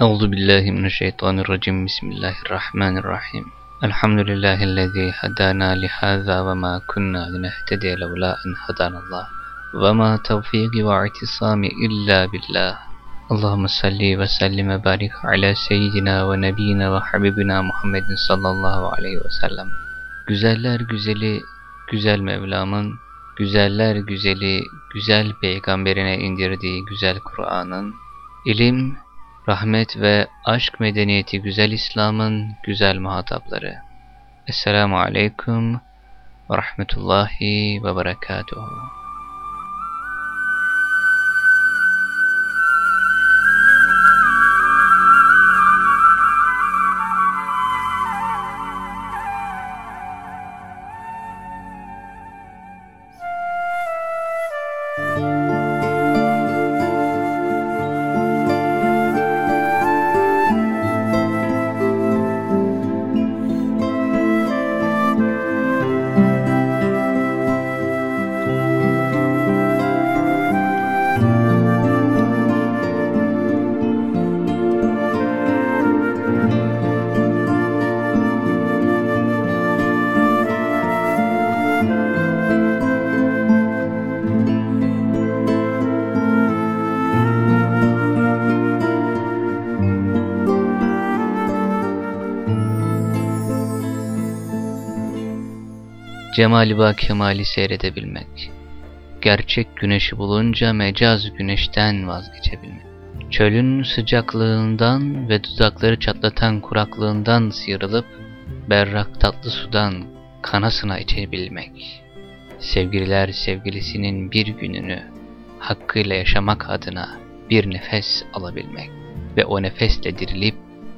Euzu billahi mineşşeytanirracim. Bismillahirrahmanirrahim. Elhamdülillahi'llezî hadana lihaza ve ma kunna linehtediye levla en hadanallah. Ve ma tevfîki ve i'tisami illa billah. Allahumme salli ve sellim ve barik ala seyyidina ve nebiyina ve habibina Muhammedin sallallahu aleyhi ve sellem. Güzeller güzeli, güzel Mevlam'ın, güzeller güzeli, güzel peygamberine indirdiği güzel Kur'an'ın, ilim, rahmet ve aşk medeniyeti güzel İslam'ın güzel muhatapları. Esselamu Aleyküm ve Rahmetullahi ve Berekatuhu. Cemali ba kemali seyredebilmek. Gerçek güneşi bulunca mecaz güneşten vazgeçebilmek. Çölün sıcaklığından ve dudakları çatlatan kuraklığından sıyrılıp berrak tatlı sudan kanasına içebilmek. Sevgililer sevgilisinin bir gününü hakkıyla yaşamak adına bir nefes alabilmek ve o nefesle dirilip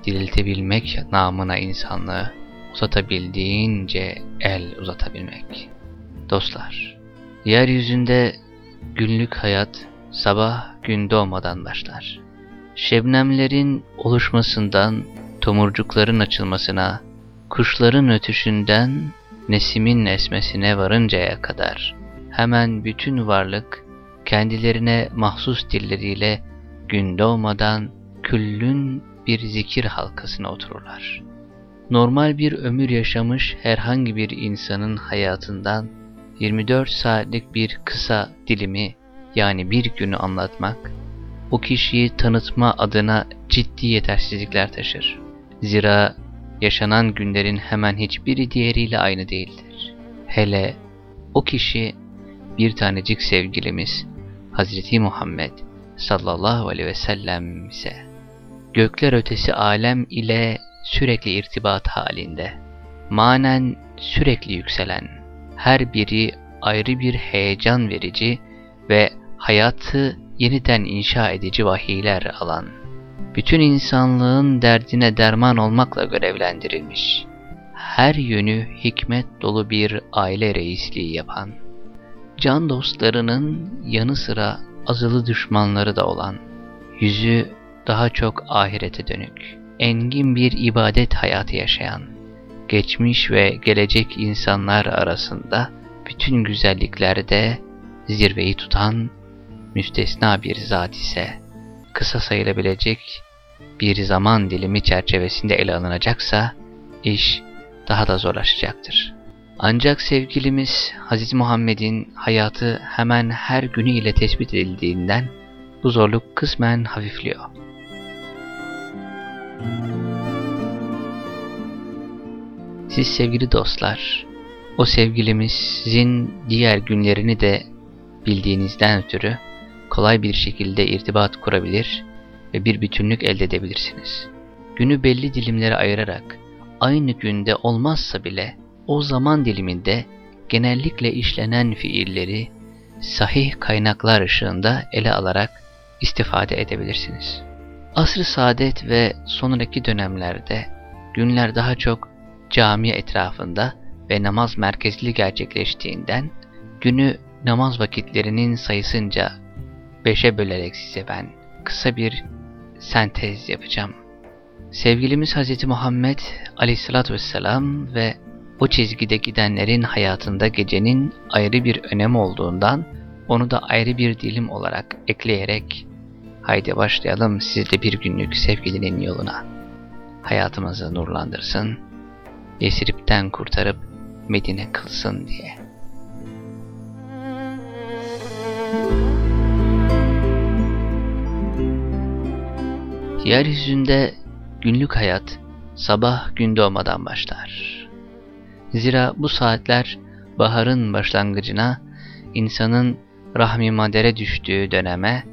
diriltebilmek namına insanlığı uzatabildiğince el uzatabilmek. Dostlar, yeryüzünde günlük hayat sabah gün doğmadan başlar. Şebnemlerin oluşmasından, tomurcukların açılmasına, kuşların ötüşünden, nesimin esmesine varıncaya kadar hemen bütün varlık kendilerine mahsus dilleriyle gün doğmadan küllün bir zikir halkasına otururlar normal bir ömür yaşamış herhangi bir insanın hayatından 24 saatlik bir kısa dilimi yani bir günü anlatmak, o kişiyi tanıtma adına ciddi yetersizlikler taşır. Zira yaşanan günlerin hemen hiçbiri diğeriyle aynı değildir. Hele o kişi bir tanecik sevgilimiz Hazreti Muhammed sallallahu aleyhi ve sellem ise gökler ötesi alem ile sürekli irtibat halinde, manen sürekli yükselen, her biri ayrı bir heyecan verici ve hayatı yeniden inşa edici vahiyler alan, bütün insanlığın derdine derman olmakla görevlendirilmiş, her yönü hikmet dolu bir aile reisliği yapan, can dostlarının yanı sıra azılı düşmanları da olan, yüzü daha çok ahirete dönük, engin bir ibadet hayatı yaşayan, geçmiş ve gelecek insanlar arasında bütün güzelliklerde zirveyi tutan müstesna bir zat ise kısa sayılabilecek bir zaman dilimi çerçevesinde ele alınacaksa iş daha da zorlaşacaktır. Ancak sevgilimiz Hz. Muhammed'in hayatı hemen her günüyle tespit edildiğinden bu zorluk kısmen hafifliyor. Siz sevgili dostlar, o sevgilimizin diğer günlerini de bildiğinizden ötürü kolay bir şekilde irtibat kurabilir ve bir bütünlük elde edebilirsiniz. Günü belli dilimlere ayırarak aynı günde olmazsa bile o zaman diliminde genellikle işlenen fiilleri sahih kaynaklar ışığında ele alarak istifade edebilirsiniz. Asr-ı saadet ve sonraki dönemlerde günler daha çok cami etrafında ve namaz merkezli gerçekleştiğinden günü namaz vakitlerinin sayısınca beşe bölerek size ben kısa bir sentez yapacağım. Sevgilimiz Hz. Muhammed aleyhissalatü vesselam ve o çizgide gidenlerin hayatında gecenin ayrı bir önemi olduğundan onu da ayrı bir dilim olarak ekleyerek Haydi başlayalım sizle bir günlük sevgilinin yoluna. Hayatımızı nurlandırsın, Yesrib'den kurtarıp Medine kılsın diye. Yeryüzünde günlük hayat sabah gün doğmadan başlar. Zira bu saatler baharın başlangıcına, insanın rahmi madere düştüğü döneme,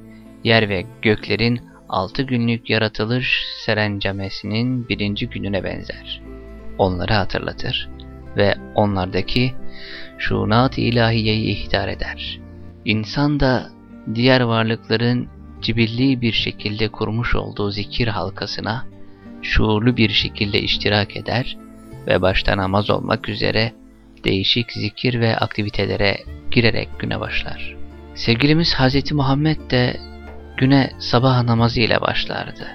yer ve göklerin altı günlük yaratılış serencamesinin birinci gününe benzer. Onları hatırlatır ve onlardaki şunat-ı ilahiyeyi ihtar eder. İnsan da diğer varlıkların cibilli bir şekilde kurmuş olduğu zikir halkasına şuurlu bir şekilde iştirak eder ve başta namaz olmak üzere değişik zikir ve aktivitelere girerek güne başlar. Sevgilimiz Hz. Muhammed de güne sabah namazı ile başlardı.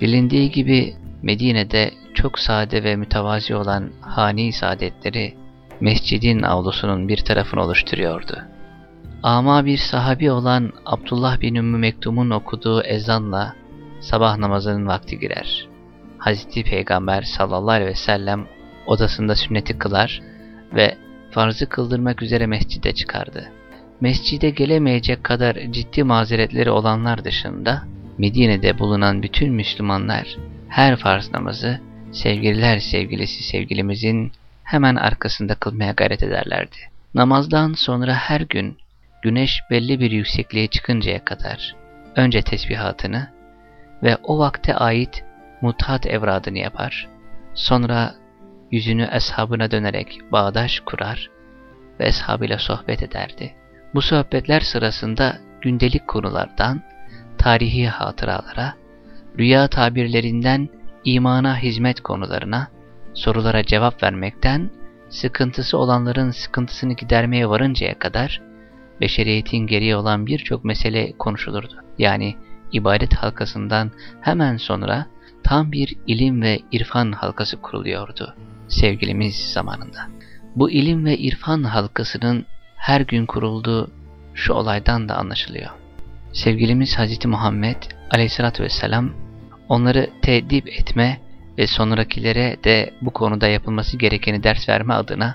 Bilindiği gibi Medine'de çok sade ve mütevazi olan hani saadetleri mescidin avlusunun bir tarafını oluşturuyordu. Ama bir sahabi olan Abdullah bin Ümmü Mektum'un okuduğu ezanla sabah namazının vakti girer. Hazreti Peygamber sallallahu aleyhi ve sellem odasında sünneti kılar ve farzı kıldırmak üzere mescide çıkardı. Mescide gelemeyecek kadar ciddi mazeretleri olanlar dışında Medine'de bulunan bütün Müslümanlar her farz namazı sevgililer sevgilisi sevgilimizin hemen arkasında kılmaya gayret ederlerdi. Namazdan sonra her gün güneş belli bir yüksekliğe çıkıncaya kadar önce tesbihatını ve o vakte ait mutat evradını yapar. Sonra yüzünü eshabına dönerek bağdaş kurar ve eshabıyla sohbet ederdi. Bu sohbetler sırasında gündelik konulardan tarihi hatıralara, rüya tabirlerinden imana hizmet konularına, sorulara cevap vermekten, sıkıntısı olanların sıkıntısını gidermeye varıncaya kadar beşeriyetin geriye olan birçok mesele konuşulurdu. Yani ibadet halkasından hemen sonra tam bir ilim ve irfan halkası kuruluyordu sevgilimiz zamanında. Bu ilim ve irfan halkasının her gün kurulduğu şu olaydan da anlaşılıyor. Sevgilimiz Hz. Muhammed aleyhissalatü vesselam onları tedip etme ve sonrakilere de bu konuda yapılması gerekeni ders verme adına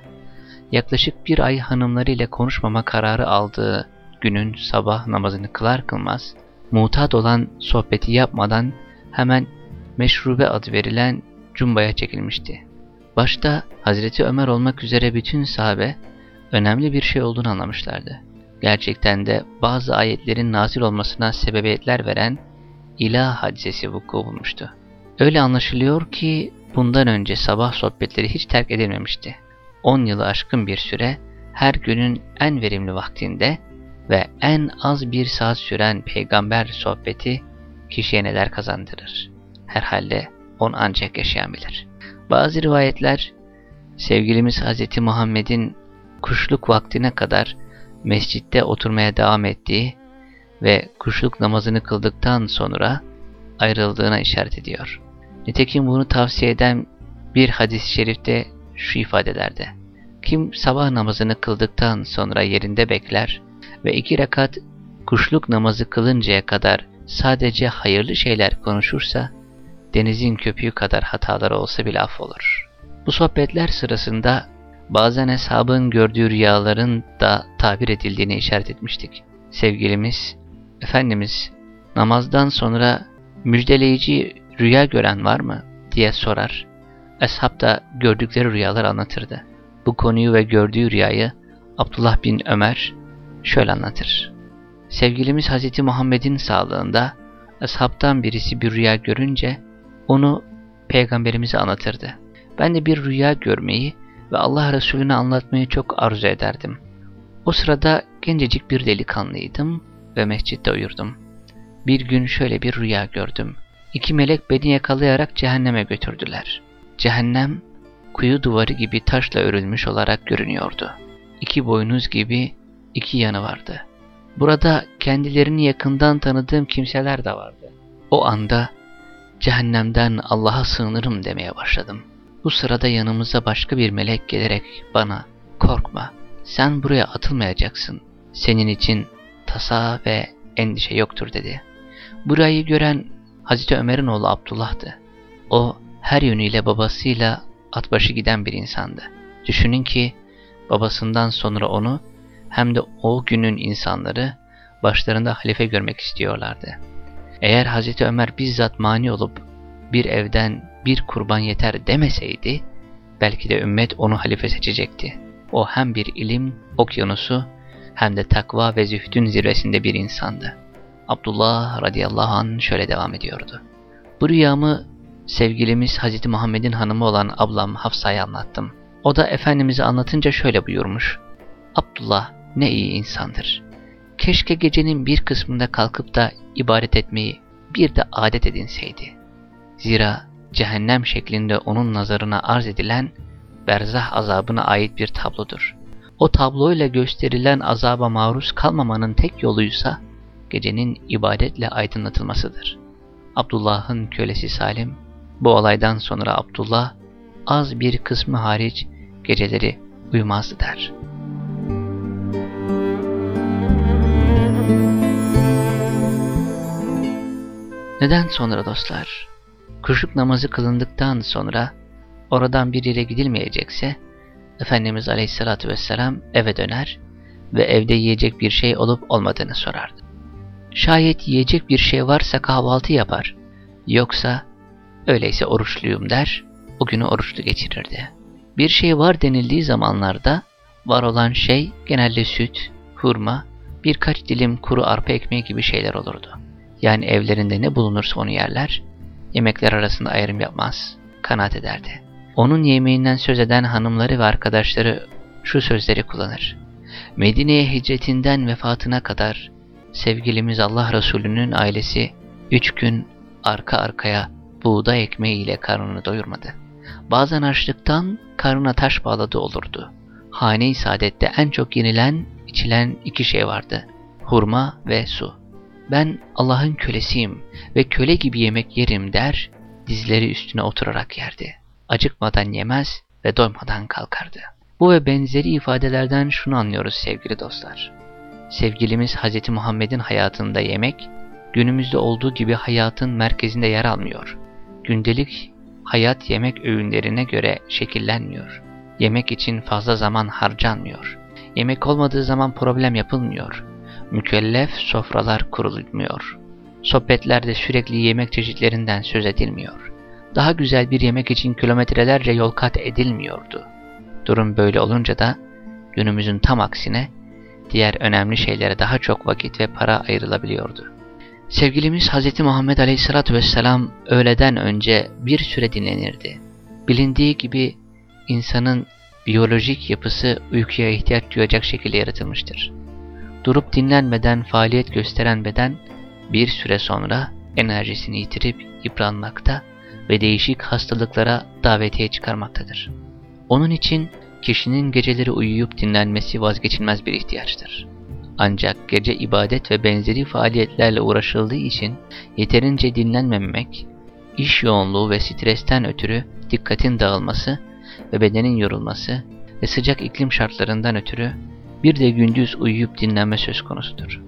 yaklaşık bir ay hanımlarıyla konuşmama kararı aldığı günün sabah namazını kılar kılmaz, mutat olan sohbeti yapmadan hemen meşrube adı verilen cumbaya çekilmişti. Başta Hazreti Ömer olmak üzere bütün sahabe önemli bir şey olduğunu anlamışlardı. Gerçekten de bazı ayetlerin nazil olmasına sebebiyetler veren ilah hadisesi vuku bulmuştu. Öyle anlaşılıyor ki bundan önce sabah sohbetleri hiç terk edilmemişti. 10 yılı aşkın bir süre her günün en verimli vaktinde ve en az bir saat süren peygamber sohbeti kişiye neler kazandırır. Herhalde on ancak yaşayan bilir. Bazı rivayetler sevgilimiz Hz. Muhammed'in kuşluk vaktine kadar mescitte oturmaya devam ettiği ve kuşluk namazını kıldıktan sonra ayrıldığına işaret ediyor. Nitekim bunu tavsiye eden bir hadis-i şerifte şu ifadelerde. Kim sabah namazını kıldıktan sonra yerinde bekler ve iki rekat kuşluk namazı kılıncaya kadar sadece hayırlı şeyler konuşursa, denizin köpüğü kadar hataları olsa bile affolur. Bu sohbetler sırasında bazen hesabın gördüğü rüyaların da tabir edildiğini işaret etmiştik. Sevgilimiz, Efendimiz namazdan sonra müjdeleyici rüya gören var mı diye sorar. Ashab da gördükleri rüyalar anlatırdı. Bu konuyu ve gördüğü rüyayı Abdullah bin Ömer şöyle anlatır. Sevgilimiz Hz. Muhammed'in sağlığında ashabtan birisi bir rüya görünce onu peygamberimize anlatırdı. Ben de bir rüya görmeyi ve Allah Resulüne anlatmayı çok arzu ederdim. O sırada gencecik bir delikanlıydım ve mescitte uyurdum. Bir gün şöyle bir rüya gördüm. İki melek beni yakalayarak cehenneme götürdüler. Cehennem kuyu duvarı gibi taşla örülmüş olarak görünüyordu. İki boynuz gibi iki yanı vardı. Burada kendilerini yakından tanıdığım kimseler de vardı. O anda cehennemden Allah'a sığınırım demeye başladım. Bu sırada yanımıza başka bir melek gelerek bana korkma sen buraya atılmayacaksın. Senin için tasa ve endişe yoktur dedi. Burayı gören Hazreti Ömer'in oğlu Abdullah'tı. O her yönüyle babasıyla atbaşı giden bir insandı. Düşünün ki babasından sonra onu hem de o günün insanları başlarında halife görmek istiyorlardı. Eğer Hazreti Ömer bizzat mani olup bir evden bir kurban yeter demeseydi, belki de ümmet onu halife seçecekti. O hem bir ilim okyanusu hem de takva ve zühdün zirvesinde bir insandı. Abdullah radıyallahu anh şöyle devam ediyordu. Bu rüyamı sevgilimiz Hazreti Muhammed'in hanımı olan ablam Hafsa'ya anlattım. O da Efendimiz'i anlatınca şöyle buyurmuş. Abdullah ne iyi insandır. Keşke gecenin bir kısmında kalkıp da ibadet etmeyi bir de adet edinseydi. Zira cehennem şeklinde onun nazarına arz edilen berzah azabına ait bir tablodur. O tabloyla gösterilen azaba maruz kalmamanın tek yoluysa gecenin ibadetle aydınlatılmasıdır. Abdullah'ın kölesi Salim, bu olaydan sonra Abdullah az bir kısmı hariç geceleri uyumazdı der. Neden sonra dostlar? Kuşluk namazı kılındıktan sonra oradan bir yere gidilmeyecekse Efendimiz Aleyhisselatü Vesselam eve döner ve evde yiyecek bir şey olup olmadığını sorardı. Şayet yiyecek bir şey varsa kahvaltı yapar, yoksa öyleyse oruçluyum der, o günü oruçlu geçirirdi. Bir şey var denildiği zamanlarda var olan şey genelde süt, hurma, birkaç dilim kuru arpa ekmeği gibi şeyler olurdu. Yani evlerinde ne bulunursa onu yerler, yemekler arasında ayrım yapmaz, kanaat ederdi. Onun yemeğinden söz eden hanımları ve arkadaşları şu sözleri kullanır. Medine'ye hicretinden vefatına kadar sevgilimiz Allah Resulü'nün ailesi üç gün arka arkaya buğday ekmeği ile karnını doyurmadı. Bazen açlıktan karnına taş bağladı olurdu. Hane-i saadette en çok yenilen, içilen iki şey vardı. Hurma ve su. Ben Allah'ın kölesiyim ve köle gibi yemek yerim der, dizleri üstüne oturarak yerdi. Acıkmadan yemez ve doymadan kalkardı. Bu ve benzeri ifadelerden şunu anlıyoruz sevgili dostlar. Sevgilimiz Hz. Muhammed'in hayatında yemek, günümüzde olduğu gibi hayatın merkezinde yer almıyor. Gündelik hayat yemek öğünlerine göre şekillenmiyor. Yemek için fazla zaman harcanmıyor. Yemek olmadığı zaman problem yapılmıyor. Mükellef sofralar kurulmuyor. Sohbetlerde sürekli yemek çeşitlerinden söz edilmiyor. Daha güzel bir yemek için kilometrelerce yol kat edilmiyordu. Durum böyle olunca da günümüzün tam aksine diğer önemli şeylere daha çok vakit ve para ayrılabiliyordu. Sevgilimiz Hz. Muhammed Aleyhisselatü Vesselam öğleden önce bir süre dinlenirdi. Bilindiği gibi insanın biyolojik yapısı uykuya ihtiyaç duyacak şekilde yaratılmıştır. Durup dinlenmeden faaliyet gösteren beden bir süre sonra enerjisini yitirip yıpranmakta ve değişik hastalıklara davetiye çıkarmaktadır. Onun için kişinin geceleri uyuyup dinlenmesi vazgeçilmez bir ihtiyaçtır. Ancak gece ibadet ve benzeri faaliyetlerle uğraşıldığı için yeterince dinlenmemek, iş yoğunluğu ve stresten ötürü dikkatin dağılması ve bedenin yorulması ve sıcak iklim şartlarından ötürü bir de gündüz uyuyup dinlenme söz konusudur.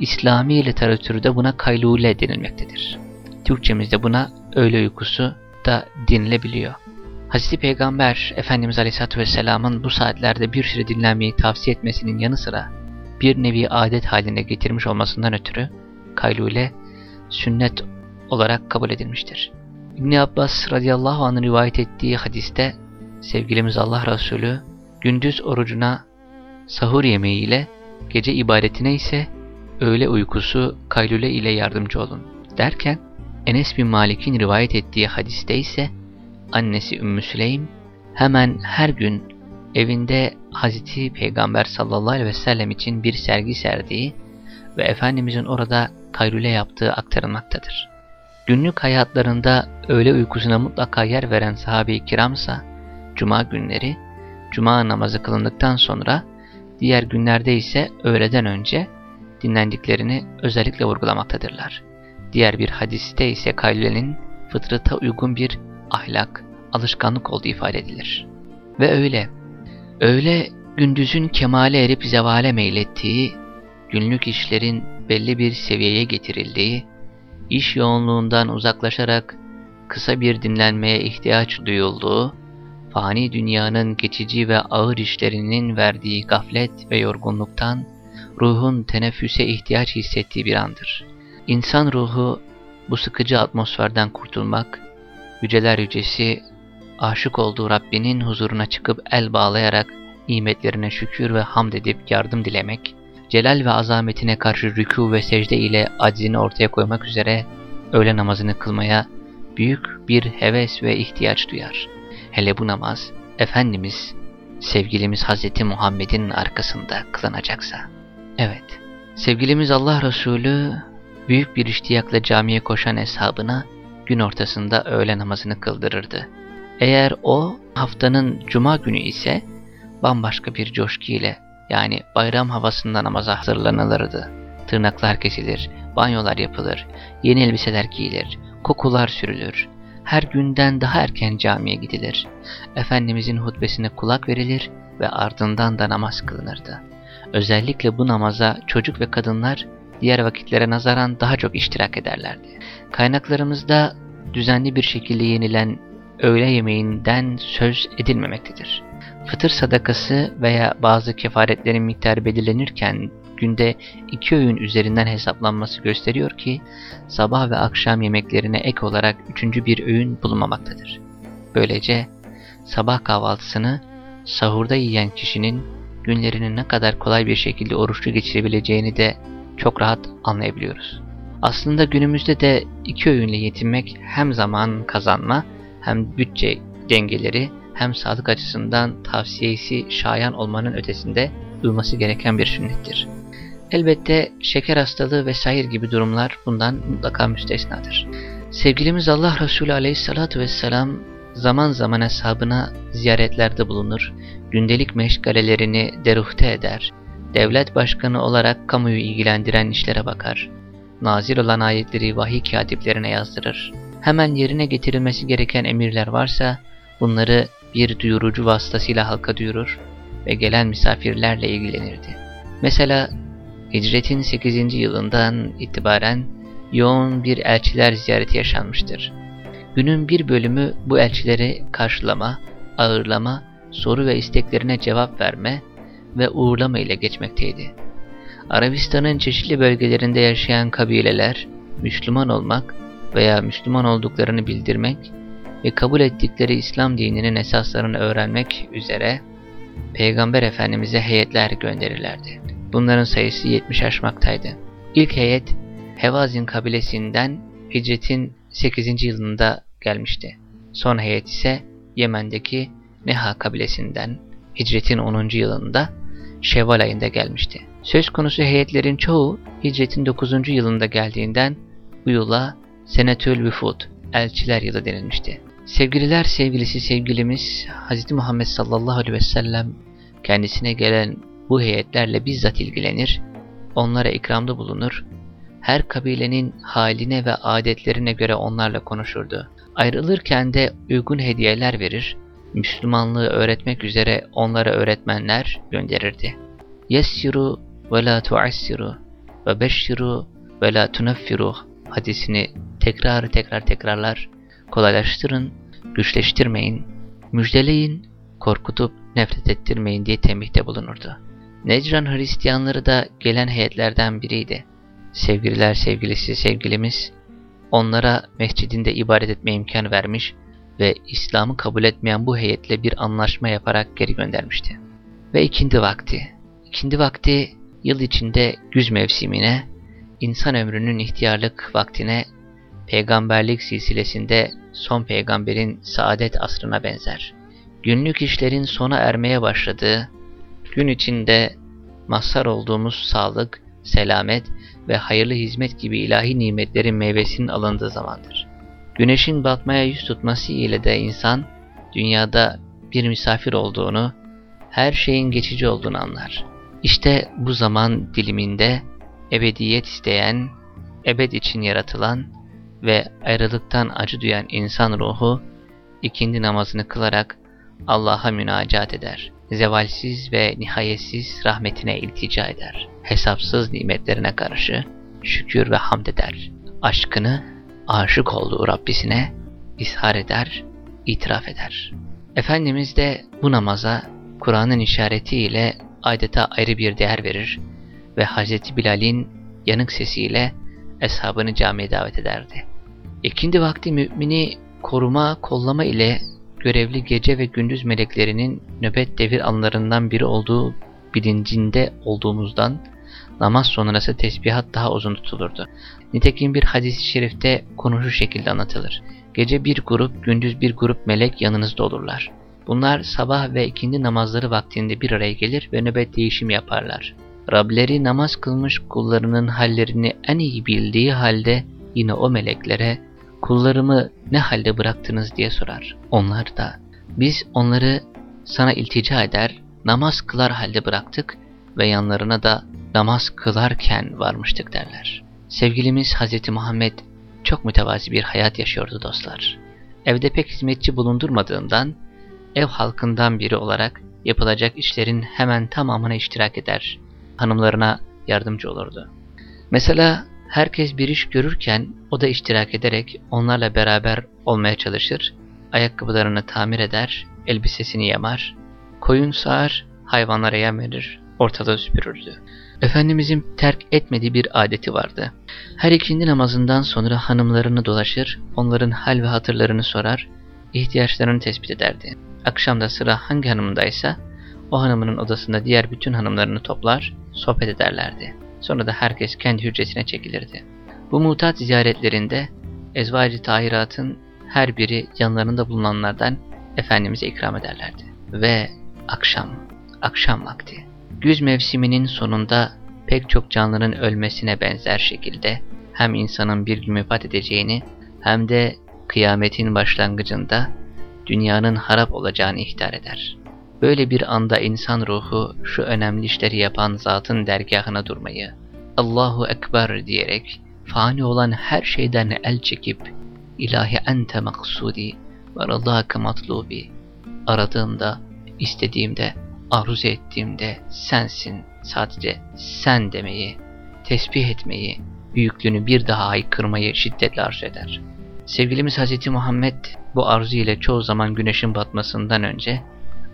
İslami literatürde buna kaylule denilmektedir. Türkçemizde buna öğle uykusu da denilebiliyor. Hazreti Peygamber Efendimiz Aleyhisselatü Vesselam'ın bu saatlerde bir süre dinlenmeyi tavsiye etmesinin yanı sıra bir nevi adet haline getirmiş olmasından ötürü kaylule sünnet olarak kabul edilmiştir. İbn Abbas radıyallahu anh'ın rivayet ettiği hadiste sevgilimiz Allah Resulü gündüz orucuna sahur yemeğiyle gece ibadetine ise öğle uykusu kaylule ile yardımcı olun derken Enes bin Malik'in rivayet ettiği hadiste ise annesi Ümmü Süleym hemen her gün evinde Hazreti Peygamber sallallahu aleyhi ve sellem için bir sergi serdiği ve Efendimizin orada kayrule yaptığı aktarılmaktadır. Günlük hayatlarında öğle uykusuna mutlaka yer veren sahabe-i kiramsa, cuma günleri, cuma namazı kılındıktan sonra, diğer günlerde ise öğleden önce dinlendiklerini özellikle vurgulamaktadırlar. Diğer bir hadiste ise kaylulenin fıtrata uygun bir ahlak, alışkanlık olduğu ifade edilir. Ve öyle, öyle gündüzün kemale erip zevale meylettiği, günlük işlerin belli bir seviyeye getirildiği, iş yoğunluğundan uzaklaşarak kısa bir dinlenmeye ihtiyaç duyulduğu, fani dünyanın geçici ve ağır işlerinin verdiği gaflet ve yorgunluktan ruhun teneffüse ihtiyaç hissettiği bir andır. İnsan ruhu bu sıkıcı atmosferden kurtulmak, yüceler yücesi aşık olduğu Rabbinin huzuruna çıkıp el bağlayarak nimetlerine şükür ve hamd edip yardım dilemek, celal ve azametine karşı rükû ve secde ile aczini ortaya koymak üzere öğle namazını kılmaya büyük bir heves ve ihtiyaç duyar. Hele bu namaz, Efendimiz, sevgilimiz Hz. Muhammed'in arkasında kılınacaksa. Evet, sevgilimiz Allah Resulü büyük bir iştiyakla camiye koşan eshabına gün ortasında öğle namazını kıldırırdı. Eğer o haftanın cuma günü ise bambaşka bir coşku ile yani bayram havasında namaza hazırlanılırdı. Tırnaklar kesilir, banyolar yapılır, yeni elbiseler giyilir, kokular sürülür. Her günden daha erken camiye gidilir. Efendimizin hutbesine kulak verilir ve ardından da namaz kılınırdı. Özellikle bu namaza çocuk ve kadınlar diğer vakitlere nazaran daha çok iştirak ederlerdi. Kaynaklarımızda düzenli bir şekilde yenilen öğle yemeğinden söz edilmemektedir. Fıtır sadakası veya bazı kefaretlerin miktarı belirlenirken günde iki öğün üzerinden hesaplanması gösteriyor ki sabah ve akşam yemeklerine ek olarak üçüncü bir öğün bulunmamaktadır. Böylece sabah kahvaltısını sahurda yiyen kişinin günlerini ne kadar kolay bir şekilde oruçlu geçirebileceğini de çok rahat anlayabiliyoruz. Aslında günümüzde de iki öğünle yetinmek hem zaman kazanma hem bütçe dengeleri hem sağlık açısından tavsiyesi şayan olmanın ötesinde duyması gereken bir sünnettir. Elbette şeker hastalığı vesaire gibi durumlar bundan mutlaka müstesnadır. Sevgilimiz Allah Resulü aleyhissalatu vesselam zaman zaman hesabına ziyaretlerde bulunur, gündelik meşgalelerini deruhte eder, devlet başkanı olarak kamuyu ilgilendiren işlere bakar, nazil olan ayetleri vahiy katiplerine yazdırır. Hemen yerine getirilmesi gereken emirler varsa bunları bir duyurucu vasıtasıyla halka duyurur ve gelen misafirlerle ilgilenirdi. Mesela hicretin 8. yılından itibaren yoğun bir elçiler ziyareti yaşanmıştır. Günün bir bölümü bu elçileri karşılama, ağırlama, soru ve isteklerine cevap verme ve uğurlama ile geçmekteydi. Arabistan'ın çeşitli bölgelerinde yaşayan kabileler, Müslüman olmak veya Müslüman olduklarını bildirmek ve kabul ettikleri İslam dininin esaslarını öğrenmek üzere Peygamber Efendimiz'e heyetler gönderirlerdi. Bunların sayısı 70 aşmaktaydı. İlk heyet Hevazin kabilesinden hicretin 8. yılında gelmişti. Son heyet ise Yemen'deki Neha kabilesinden hicretin 10. yılında Şevval ayında gelmişti. Söz konusu heyetlerin çoğu hicretin 9. yılında geldiğinden bu yıla Senetül Vüfud, elçiler yılı denilmişti. Sevgililer sevgilisi sevgilimiz Hz. Muhammed sallallahu aleyhi ve sellem kendisine gelen bu heyetlerle bizzat ilgilenir, onlara ikramda bulunur, her kabilenin haline ve adetlerine göre onlarla konuşurdu. Ayrılırken de uygun hediyeler verir, Müslümanlığı öğretmek üzere onlara öğretmenler gönderirdi. Yessiru ve la tuassiru ve beşşiru ve la tunaffiru hadisini tekrar tekrar tekrarlar, kolaylaştırın, güçleştirmeyin, müjdeleyin, korkutup nefret ettirmeyin diye tembihte bulunurdu. Necran Hristiyanları da gelen heyetlerden biriydi. Sevgililer sevgilisi sevgilimiz, onlara mescidinde ibadet etme imkanı vermiş ve İslam'ı kabul etmeyen bu heyetle bir anlaşma yaparak geri göndermişti. Ve ikindi vakti. İkindi vakti yıl içinde güz mevsimine, insan ömrünün ihtiyarlık vaktine, peygamberlik silsilesinde son peygamberin saadet asrına benzer. Günlük işlerin sona ermeye başladığı, gün içinde mazhar olduğumuz sağlık, selamet ve hayırlı hizmet gibi ilahi nimetlerin meyvesinin alındığı zamandır. Güneşin batmaya yüz tutması ile de insan dünyada bir misafir olduğunu, her şeyin geçici olduğunu anlar. İşte bu zaman diliminde ebediyet isteyen, ebed için yaratılan ve ayrılıktan acı duyan insan ruhu ikindi namazını kılarak Allah'a münacat eder. Zevalsiz ve nihayetsiz rahmetine iltica eder. Hesapsız nimetlerine karşı şükür ve hamd eder. aşkını aşık olduğu Rabbisine ishar eder, itiraf eder. Efendimiz de bu namaza Kur'an'ın işaretiyle adeta ayrı bir değer verir ve Hz. Bilal'in yanık sesiyle eshabını camiye davet ederdi. İkindi vakti mümini koruma, kollama ile görevli gece ve gündüz meleklerinin nöbet devir anlarından biri olduğu bilincinde olduğumuzdan namaz sonrası tesbihat daha uzun tutulurdu. Nitekim bir hadis-i şerifte konu şu şekilde anlatılır. Gece bir grup, gündüz bir grup melek yanınızda olurlar. Bunlar sabah ve ikindi namazları vaktinde bir araya gelir ve nöbet değişimi yaparlar. Rableri namaz kılmış kullarının hallerini en iyi bildiği halde yine o meleklere kullarımı ne halde bıraktınız diye sorar. Onlar da biz onları sana iltica eder, namaz kılar halde bıraktık ve yanlarına da namaz kılarken varmıştık derler. Sevgilimiz Hz. Muhammed çok mütevazi bir hayat yaşıyordu dostlar. Evde pek hizmetçi bulundurmadığından ev halkından biri olarak yapılacak işlerin hemen tamamına iştirak eder, hanımlarına yardımcı olurdu. Mesela herkes bir iş görürken o da iştirak ederek onlarla beraber olmaya çalışır, ayakkabılarını tamir eder, elbisesini yamar, koyun sağar, hayvanlara yem verir, ortalığı süpürürdü. Efendimizin terk etmediği bir adeti vardı. Her ikindi namazından sonra hanımlarını dolaşır, onların hal ve hatırlarını sorar, ihtiyaçlarını tespit ederdi. Akşamda sıra hangi hanımındaysa o hanımının odasında diğer bütün hanımlarını toplar, sohbet ederlerdi. Sonra da herkes kendi hücresine çekilirdi. Bu mutat ziyaretlerinde ezvacı tahiratın her biri yanlarında bulunanlardan Efendimiz'e ikram ederlerdi. Ve akşam, akşam vakti. Güz mevsiminin sonunda pek çok canlının ölmesine benzer şekilde hem insanın bir gün vefat edeceğini hem de kıyametin başlangıcında dünyanın harap olacağını ihtar eder. Böyle bir anda insan ruhu şu önemli işleri yapan zatın dergahına durmayı, Allahu Ekber diyerek fani olan her şeyden el çekip ilahi ente maksudi ve rıdâke matlubi aradığımda, istediğimde, arzu ettiğimde sensin, sadece sen demeyi, tesbih etmeyi, büyüklüğünü bir daha haykırmayı şiddetle arzu eder. Sevgilimiz Hz. Muhammed bu arzu ile çoğu zaman güneşin batmasından önce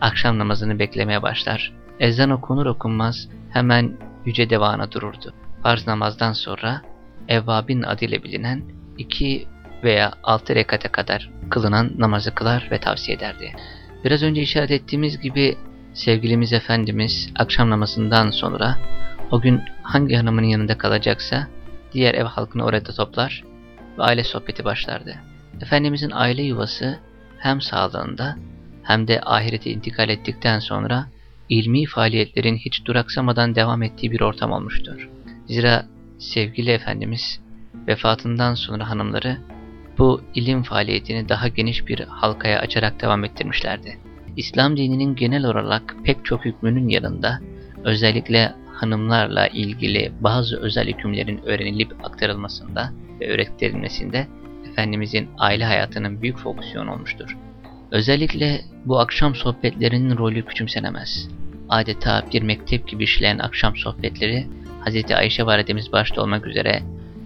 akşam namazını beklemeye başlar. Ezan okunur okunmaz hemen yüce devana dururdu. Farz namazdan sonra Evvabin adıyla bilinen iki veya altı rekate kadar kılınan namazı kılar ve tavsiye ederdi. Biraz önce işaret ettiğimiz gibi sevgilimiz Efendimiz akşam namazından sonra o gün hangi hanımın yanında kalacaksa diğer ev halkını orada toplar ve aile sohbeti başlardı. Efendimizin aile yuvası hem sağlığında hem de ahirete intikal ettikten sonra ilmi faaliyetlerin hiç duraksamadan devam ettiği bir ortam olmuştur. Zira sevgili Efendimiz vefatından sonra hanımları bu ilim faaliyetini daha geniş bir halkaya açarak devam ettirmişlerdi. İslam dininin genel olarak pek çok hükmünün yanında özellikle hanımlarla ilgili bazı özel hükümlerin öğrenilip aktarılmasında ve öğretilmesinde Efendimizin aile hayatının büyük fonksiyonu olmuştur. Özellikle bu akşam sohbetlerinin rolü küçümsenemez. Adeta bir mektep gibi işleyen akşam sohbetleri Hz. Ayşe validemiz başta olmak üzere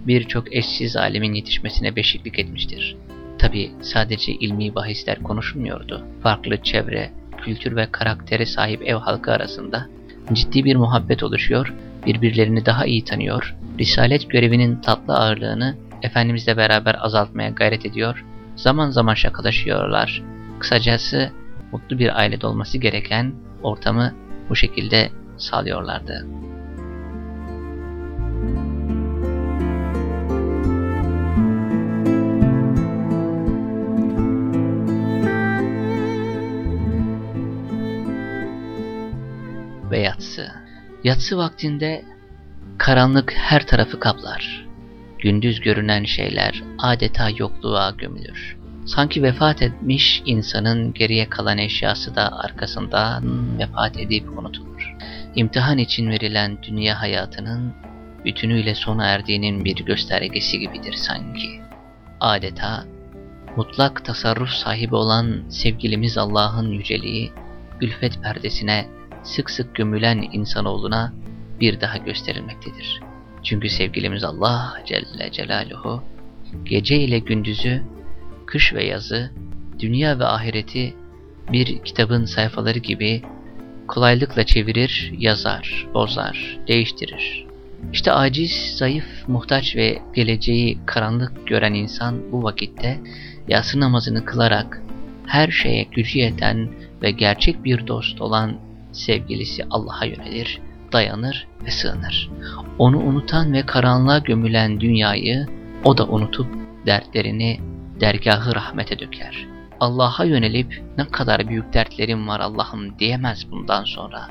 birçok eşsiz alemin yetişmesine beşiklik etmiştir. Tabi sadece ilmi bahisler konuşulmuyordu. Farklı çevre, kültür ve karaktere sahip ev halkı arasında ciddi bir muhabbet oluşuyor, birbirlerini daha iyi tanıyor, risalet görevinin tatlı ağırlığını Efendimizle beraber azaltmaya gayret ediyor, zaman zaman şakalaşıyorlar. Kısacası mutlu bir ailede olması gereken ortamı bu şekilde sağlıyorlardı. ve yatsı. Yatsı vaktinde karanlık her tarafı kaplar. Gündüz görünen şeyler adeta yokluğa gömülür. Sanki vefat etmiş insanın geriye kalan eşyası da arkasından vefat edip unutulur. İmtihan için verilen dünya hayatının bütünüyle sona erdiğinin bir göstergesi gibidir sanki. Adeta mutlak tasarruf sahibi olan sevgilimiz Allah'ın yüceliği, ülfet perdesine sık sık gömülen insanoğluna bir daha gösterilmektedir. Çünkü sevgilimiz Allah Celle Celaluhu gece ile gündüzü, kış ve yazı, dünya ve ahireti bir kitabın sayfaları gibi kolaylıkla çevirir, yazar, bozar, değiştirir. İşte aciz, zayıf, muhtaç ve geleceği karanlık gören insan bu vakitte yatsı namazını kılarak her şeye gücü yeten ve gerçek bir dost olan sevgilisi Allah'a yönelir, dayanır ve sığınır. Onu unutan ve karanlığa gömülen dünyayı o da unutup dertlerini dergahı rahmete döker. Allah'a yönelip ne kadar büyük dertlerim var Allah'ım diyemez bundan sonra.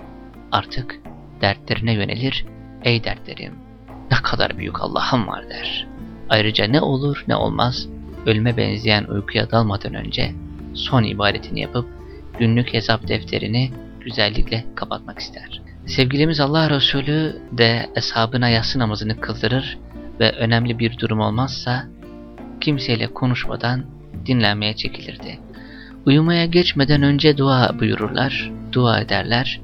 Artık dertlerine yönelir, ey dertlerim ne kadar büyük Allah'ım var der. Ayrıca ne olur ne olmaz ölüme benzeyen uykuya dalmadan önce son ibadetini yapıp günlük hesap defterini güzellikle kapatmak ister. Sevgilimiz Allah Resulü de eshabına yatsı namazını kıldırır ve önemli bir durum olmazsa kimseyle konuşmadan dinlenmeye çekilirdi. Uyumaya geçmeden önce dua buyururlar, dua ederler,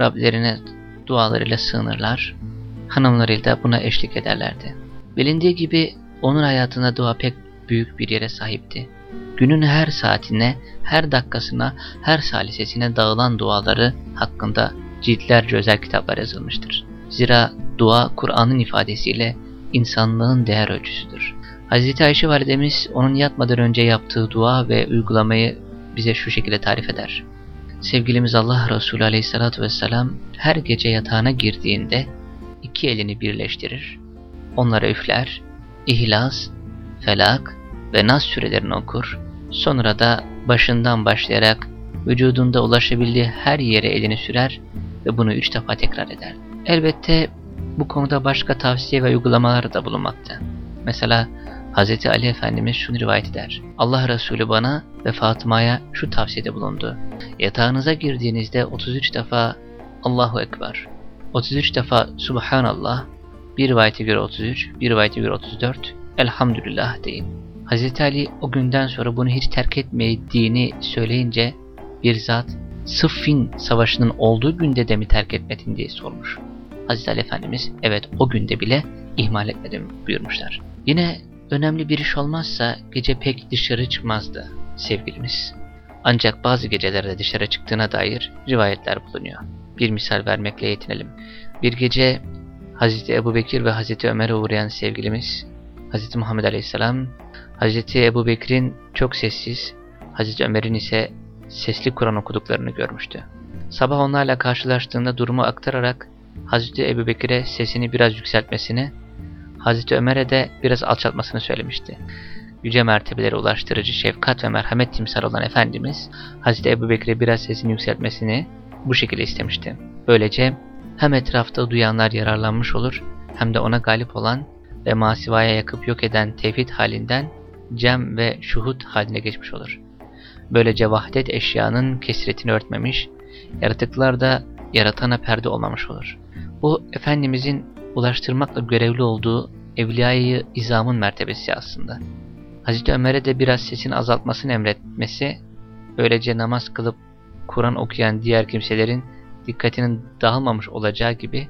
Rablerine dualarıyla sığınırlar, hanımlarıyla buna eşlik ederlerdi. Bilindiği gibi onun hayatında dua pek büyük bir yere sahipti. Günün her saatine, her dakikasına, her salisesine dağılan duaları hakkında ciltlerce özel kitaplar yazılmıştır. Zira dua Kur'an'ın ifadesiyle insanlığın değer ölçüsüdür. Hz. Ayşe validemiz onun yatmadan önce yaptığı dua ve uygulamayı bize şu şekilde tarif eder. Sevgilimiz Allah Resulü aleyhissalatü vesselam her gece yatağına girdiğinde iki elini birleştirir, onlara üfler, İhlas, Felak ve Nas sürelerini okur, sonra da başından başlayarak vücudunda ulaşabildiği her yere elini sürer ve bunu üç defa tekrar eder. Elbette bu konuda başka tavsiye ve uygulamalar da bulunmakta. Mesela Hz. Ali Efendimiz şunu rivayet eder. Allah Resulü bana ve Fatıma'ya şu tavsiyede bulundu. Yatağınıza girdiğinizde 33 defa Allahu Ekber, 33 defa Subhanallah, bir rivayete göre 33, bir rivayete göre 34, Elhamdülillah deyin. Hz. Ali o günden sonra bunu hiç terk etmediğini söyleyince bir zat Sıffin savaşının olduğu günde de mi terk etmedin diye sormuş. Hz. Ali Efendimiz evet o günde bile ihmal etmedim buyurmuşlar. Yine önemli bir iş olmazsa gece pek dışarı çıkmazdı sevgilimiz. Ancak bazı gecelerde dışarı çıktığına dair rivayetler bulunuyor. Bir misal vermekle yetinelim. Bir gece Hz. Ebu Bekir ve Hz. Ömer'e uğrayan sevgilimiz Hz. Muhammed Aleyhisselam Hz. Ebu Bekir'in çok sessiz, Hz. Ömer'in ise sesli Kur'an okuduklarını görmüştü. Sabah onlarla karşılaştığında durumu aktararak Hz. Ebu Bekir'e sesini biraz yükseltmesini, Hz. Ömer'e de biraz alçaltmasını söylemişti. Yüce mertebelere ulaştırıcı şefkat ve merhamet timsal olan Efendimiz, Hz. Ebu Bekir'e biraz sesini yükseltmesini bu şekilde istemişti. Böylece hem etrafta duyanlar yararlanmış olur, hem de ona galip olan ve masivaya yakıp yok eden tevhid halinden cem ve şuhut haline geçmiş olur. Böylece vahdet eşyanın kesretini örtmemiş, yaratıklar da yaratana perde olmamış olur. Bu Efendimizin ulaştırmakla görevli olduğu evliyayı izamın mertebesi aslında. Hazreti Ömer'e de biraz sesini azaltmasını emretmesi, böylece namaz kılıp Kur'an okuyan diğer kimselerin dikkatinin dağılmamış olacağı gibi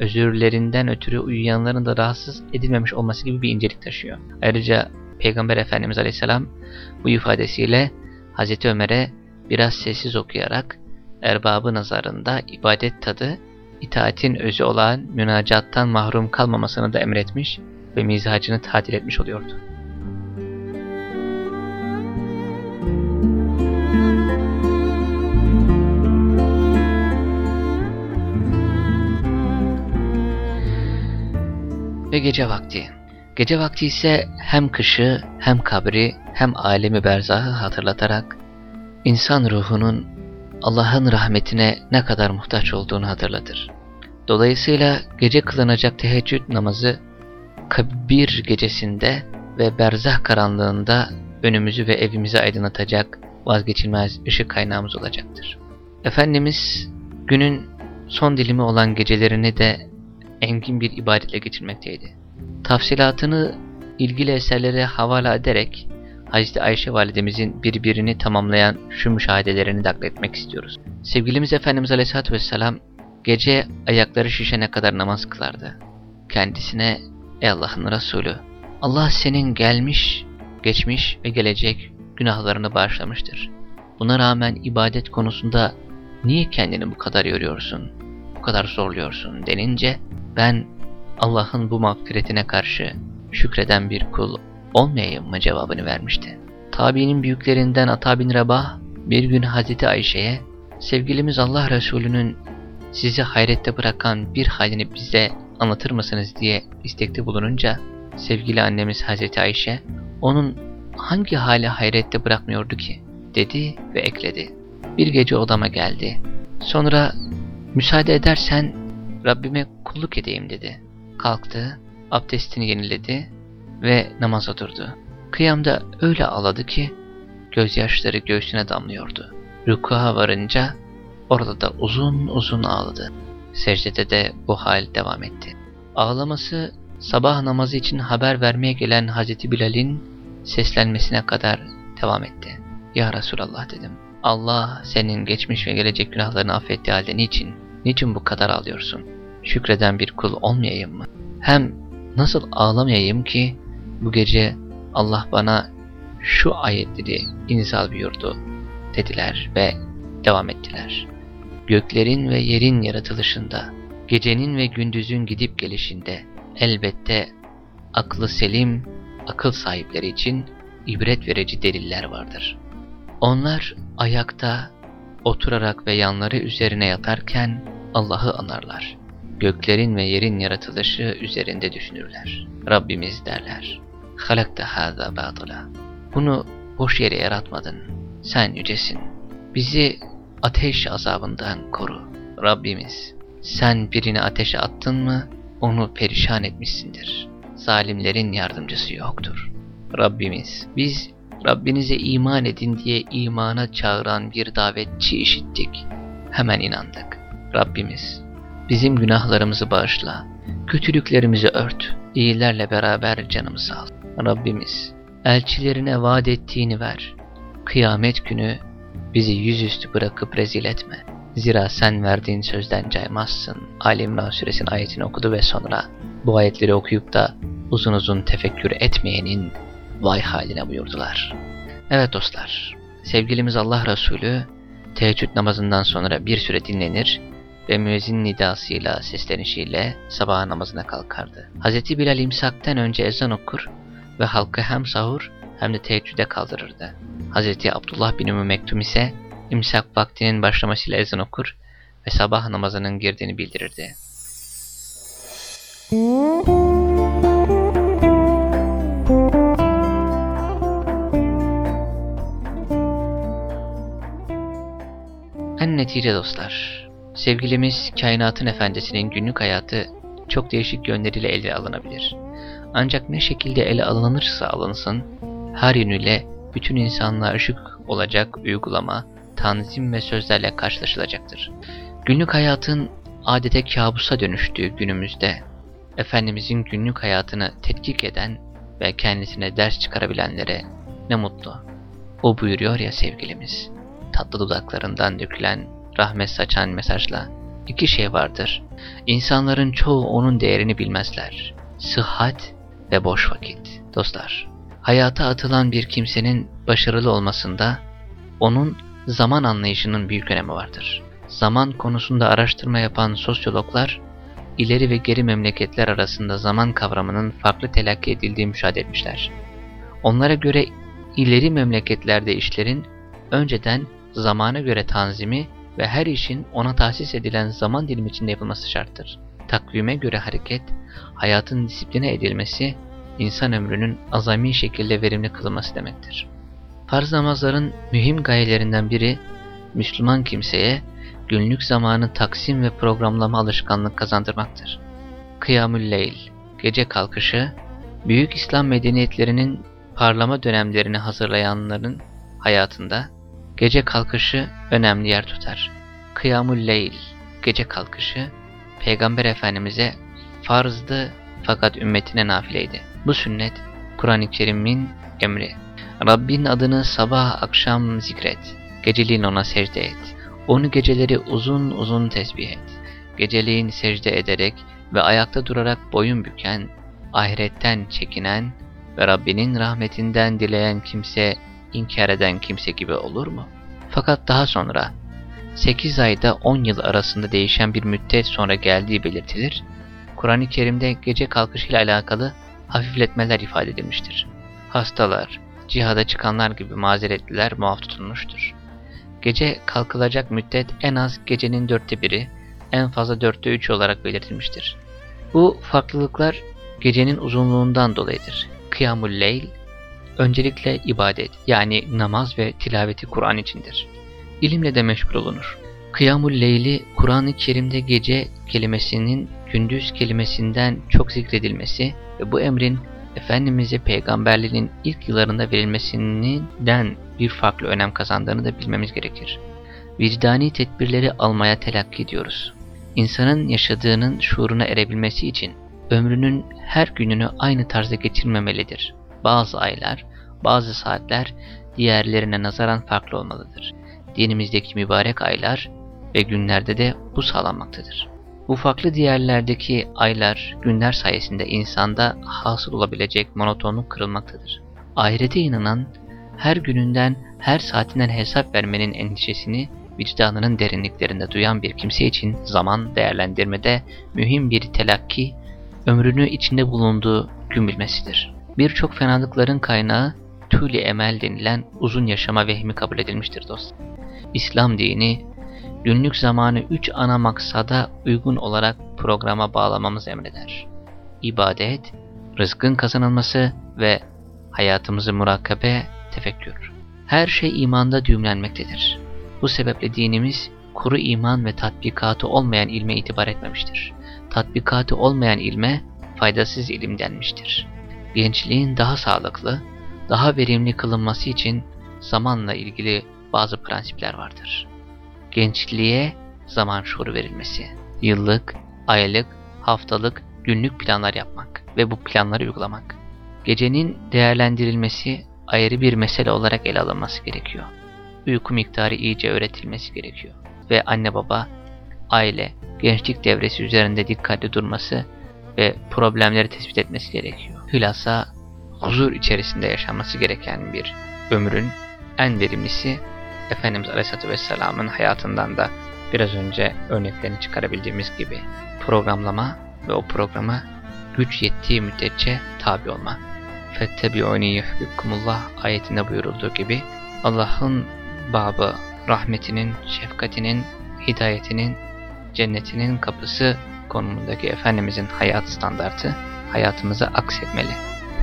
özürlerinden ötürü uyuyanların da rahatsız edilmemiş olması gibi bir incelik taşıyor. Ayrıca Peygamber Efendimiz Aleyhisselam bu ifadesiyle Hazreti Ömer'e biraz sessiz okuyarak erbabı nazarında ibadet tadı, itaatin özü olan münacattan mahrum kalmamasını da emretmiş ve mizacını tadil etmiş oluyordu. Ve gece vakti. Gece vakti ise hem kışı hem kabri hem alemi berzahı hatırlatarak insan ruhunun Allah'ın rahmetine ne kadar muhtaç olduğunu hatırlatır. Dolayısıyla gece kılınacak teheccüd namazı kabir gecesinde ve berzah karanlığında önümüzü ve evimizi aydınlatacak vazgeçilmez ışık kaynağımız olacaktır. Efendimiz günün son dilimi olan gecelerini de engin bir ibadetle geçirmekteydi. Tafsilatını ilgili eserlere havale ederek Hz. Ayşe validemizin birbirini tamamlayan şu müşahedelerini nakletmek istiyoruz. Sevgilimiz Efendimiz Aleyhisselatü Vesselam gece ayakları şişene kadar namaz kılardı. Kendisine ey Allah'ın Resulü Allah senin gelmiş, geçmiş ve gelecek günahlarını bağışlamıştır. Buna rağmen ibadet konusunda niye kendini bu kadar yoruyorsun, bu kadar zorluyorsun denince ben Allah'ın bu mağfiretine karşı şükreden bir kul olmayayım mı cevabını vermişti. Tabiinin büyüklerinden Ata bin Rabah bir gün Hazreti Ayşe'ye sevgilimiz Allah Resulü'nün sizi hayrette bırakan bir halini bize anlatır mısınız diye istekte bulununca sevgili annemiz Hazreti Ayşe onun hangi hali hayrette bırakmıyordu ki dedi ve ekledi. Bir gece odama geldi. Sonra müsaade edersen Rabbime kulluk edeyim dedi. Kalktı, abdestini yeniledi ve namaza durdu. Kıyamda öyle ağladı ki gözyaşları göğsüne damlıyordu. Rükuha varınca orada da uzun uzun ağladı. Secdede de bu hal devam etti. Ağlaması sabah namazı için haber vermeye gelen Hazreti Bilal'in seslenmesine kadar devam etti. Ya Resulallah dedim. Allah senin geçmiş ve gelecek günahlarını affettiği halde niçin, niçin bu kadar ağlıyorsun? Şükreden bir kul olmayayım mı? Hem nasıl ağlamayayım ki bu gece Allah bana şu ayetleri inzal buyurdu dediler ve devam ettiler. Göklerin ve yerin yaratılışında, gecenin ve gündüzün gidip gelişinde elbette aklı selim, akıl sahipleri için ibret verici deliller vardır. Onlar ayakta, oturarak ve yanları üzerine yatarken Allah'ı anarlar. Göklerin ve yerin yaratılışı üzerinde düşünürler. Rabbimiz derler. Halakta hâzâ bâtıla. Bunu boş yere yaratmadın. Sen yücesin. Bizi ateş azabından koru. Rabbimiz, sen birini ateşe attın mı onu perişan etmişsindir. Zalimlerin yardımcısı yoktur. Rabbimiz, biz Rabbinize iman edin diye imana çağıran bir davetçi işittik. Hemen inandık. Rabbimiz, bizim günahlarımızı bağışla, kötülüklerimizi ört, iyilerle beraber canımızı al. Rabbimiz, elçilerine vaat ettiğini ver. Kıyamet günü bizi yüzüstü bırakıp rezil etme. Zira sen verdiğin sözden caymazsın. Ali İmran suresinin ayetini okudu ve sonra bu ayetleri okuyup da uzun uzun tefekkür etmeyenin vay haline buyurdular. Evet dostlar, sevgilimiz Allah Resulü teheccüd namazından sonra bir süre dinlenir ve müezzin nidasıyla, seslenişiyle sabah namazına kalkardı. Hz. Bilal imsakten önce ezan okur ve halkı hem sahur hem de teheccüde kaldırırdı. Hz. Abdullah bin Ümmü Mektum ise imsak vaktinin başlamasıyla ezan okur ve sabah namazının girdiğini bildirirdi. En netice dostlar, sevgilimiz kainatın efendisinin günlük hayatı çok değişik yönleriyle ele alınabilir. Ancak ne şekilde ele alınırsa alınsın, her yönüyle bütün insanlığa ışık olacak uygulama, tanzim ve sözlerle karşılaşılacaktır. Günlük hayatın adete kabusa dönüştüğü günümüzde, Efendimizin günlük hayatını tetkik eden ve kendisine ders çıkarabilenlere ne mutlu. O buyuruyor ya sevgilimiz, tatlı dudaklarından dökülen, rahmet saçan mesajla iki şey vardır. İnsanların çoğu onun değerini bilmezler. Sıhhat ve boş vakit. Dostlar, hayata atılan bir kimsenin başarılı olmasında onun zaman anlayışının büyük önemi vardır. Zaman konusunda araştırma yapan sosyologlar, ileri ve geri memleketler arasında zaman kavramının farklı telakki edildiği müşahede etmişler. Onlara göre ileri memleketlerde işlerin önceden zamana göre tanzimi ve her işin ona tahsis edilen zaman dilimi içinde yapılması şarttır. Takvime göre hareket, hayatın disipline edilmesi, insan ömrünün azami şekilde verimli kılınması demektir. Farz namazların mühim gayelerinden biri, Müslüman kimseye günlük zamanı taksim ve programlama alışkanlık kazandırmaktır. Kıyamül Leyl, gece kalkışı, büyük İslam medeniyetlerinin parlama dönemlerini hazırlayanların hayatında gece kalkışı önemli yer tutar. Kıyamul Leyl, gece kalkışı, Peygamber Efendimiz'e farzdı fakat ümmetine nafileydi. Bu sünnet, Kur'an-ı Kerim'in emri. Rabbin adını sabah akşam zikret, geceliğin ona secde et. Onu geceleri uzun uzun tesbih et. Geceliğin secde ederek ve ayakta durarak boyun büken, ahiretten çekinen, Ve Rabbinin rahmetinden dileyen kimse, inkar eden kimse gibi olur mu? Fakat daha sonra 8 ayda 10 yıl arasında değişen bir müddet sonra geldiği belirtilir. Kur'an-ı Kerim'de gece kalkışıyla alakalı hafifletmeler ifade edilmiştir. Hastalar, cihada çıkanlar gibi mazeretliler muaf tutulmuştur. Gece kalkılacak müddet en az gecenin dörtte biri, en fazla dörtte üçü olarak belirtilmiştir. Bu farklılıklar gecenin uzunluğundan dolayıdır. Kıyamul Leyl, öncelikle ibadet yani namaz ve tilaveti Kur'an içindir. İlimle de meşgul olunur. Kıyamul Leyli, Kur'an-ı Kerim'de gece kelimesinin gündüz kelimesinden çok zikredilmesi ve bu emrin Efendimiz'e peygamberliğinin ilk yıllarında verilmesinden bir farklı önem kazandığını da bilmemiz gerekir. Vicdani tedbirleri almaya telakki ediyoruz. İnsanın yaşadığının şuuruna erebilmesi için ömrünün her gününü aynı tarzda geçirmemelidir. Bazı aylar, bazı saatler diğerlerine nazaran farklı olmalıdır. Dinimizdeki mübarek aylar ve günlerde de bu sağlanmaktadır. Bu diğerlerdeki aylar, günler sayesinde insanda hasıl olabilecek monotonluk kırılmaktadır. Ahirete inanan, her gününden, her saatinden hesap vermenin endişesini vicdanının derinliklerinde duyan bir kimse için zaman değerlendirmede mühim bir telakki, ömrünü içinde bulunduğu gün bilmesidir. Birçok fenalıkların kaynağı tüli emel denilen uzun yaşama vehmi kabul edilmiştir dost. İslam dini günlük zamanı üç ana maksada uygun olarak programa bağlamamız emreder. İbadet, rızkın kazanılması ve hayatımızı murakabe, tefekkür. Her şey imanda düğümlenmektedir. Bu sebeple dinimiz kuru iman ve tatbikatı olmayan ilme itibar etmemiştir. Tatbikatı olmayan ilme faydasız ilim denmiştir. Gençliğin daha sağlıklı, daha verimli kılınması için zamanla ilgili bazı prensipler vardır. Gençliğe zaman şuuru verilmesi, yıllık, aylık, haftalık, günlük planlar yapmak ve bu planları uygulamak. Gecenin değerlendirilmesi ayrı bir mesele olarak ele alınması gerekiyor. Uyku miktarı iyice öğretilmesi gerekiyor. Ve anne baba, aile, gençlik devresi üzerinde dikkatli durması ve problemleri tespit etmesi gerekiyor. Hülasa huzur içerisinde yaşanması gereken bir ömrün en verimlisi Efendimiz Aleyhisselatü Vesselam'ın hayatından da biraz önce örneklerini çıkarabildiğimiz gibi programlama ve o programa güç yettiği müddetçe tabi olma. فَاتَّبِعُونِي يُحْبِبْكُمُ ayetinde buyurulduğu gibi Allah'ın babı, rahmetinin, şefkatinin, hidayetinin, cennetinin kapısı konumundaki Efendimizin hayat standartı hayatımıza aksetmeli.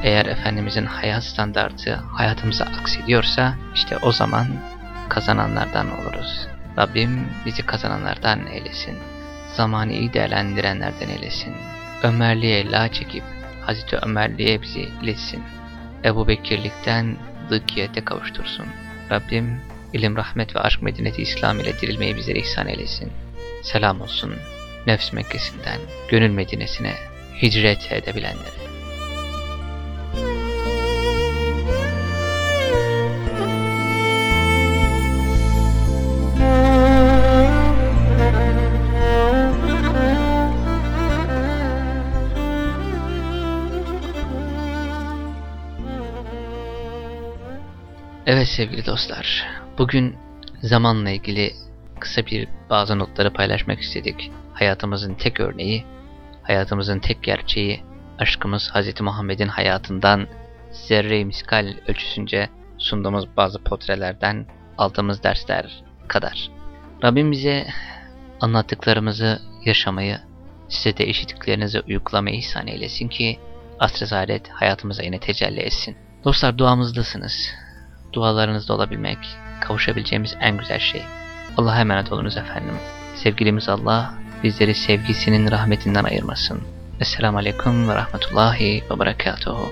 Eğer Efendimizin hayat standartı hayatımıza aksediyorsa işte o zaman kazananlardan oluruz. Rabbim bizi kazananlardan eylesin. Zamanı iyi değerlendirenlerden eylesin. Ömerliğe la çekip Hazreti Ömerliğe bizi iletsin. Ebu Bekirlikten dıkkiyete kavuştursun. Rabbim ilim, rahmet ve aşk medeniyeti İslam ile dirilmeyi bize ihsan eylesin. Selam olsun nefs Mekkesi'nden gönül medinesine hicret edebilenlere. Evet sevgili dostlar, bugün zamanla ilgili kısa bir bazı notları paylaşmak istedik. Hayatımızın tek örneği, hayatımızın tek gerçeği, aşkımız Hz. Muhammed'in hayatından zerre-i miskal ölçüsünce sunduğumuz bazı portrelerden aldığımız dersler kadar. Rabbim bize anlattıklarımızı yaşamayı, size de işittiklerinizi uygulamayı ihsan eylesin ki asr-ı hayatımıza yine tecelli etsin. Dostlar duamızdasınız dualarınızda olabilmek, kavuşabileceğimiz en güzel şey. Allah'a emanet olunuz efendim. Sevgilimiz Allah bizleri sevgisinin rahmetinden ayırmasın. Esselamu Aleyküm ve Rahmetullahi ve Berekatuhu.